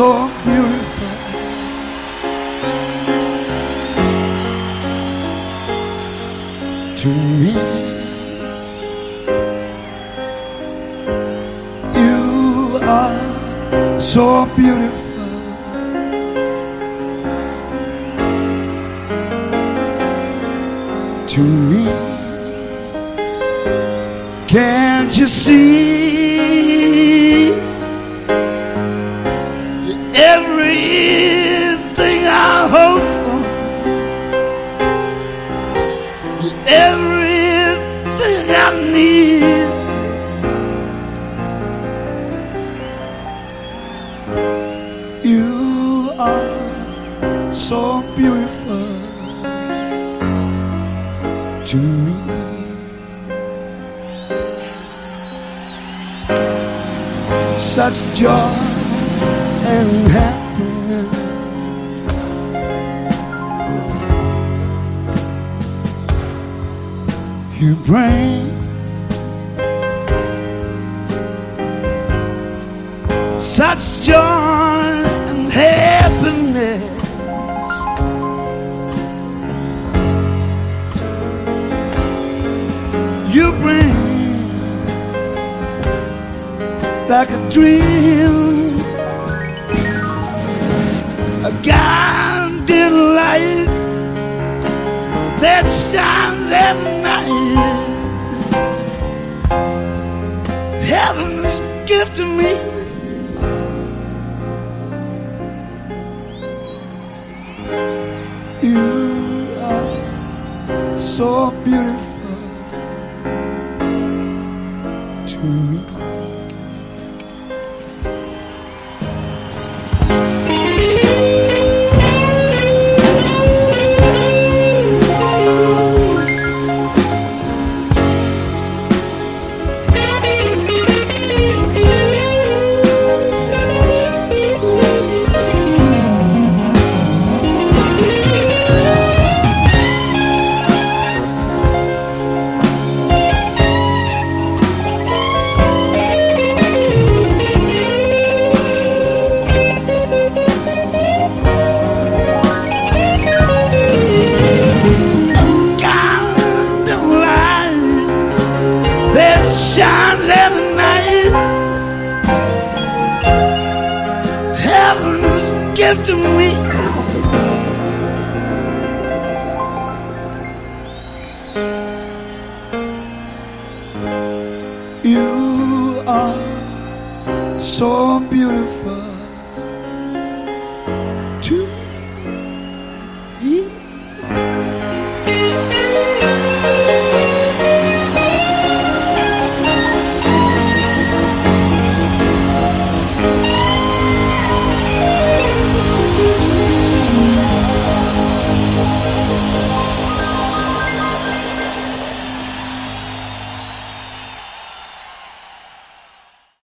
so beautiful. To me, you are so beautiful. To me, can't you see? Everything I need. You are so beautiful to me. Such joy and happiness. You bring such joy and happiness. You bring like a dream a guiding light that shines every night. Heaven's gift to me. You are so beautiful to me. Shines every night. Heaven's gift to me. You are so beautiful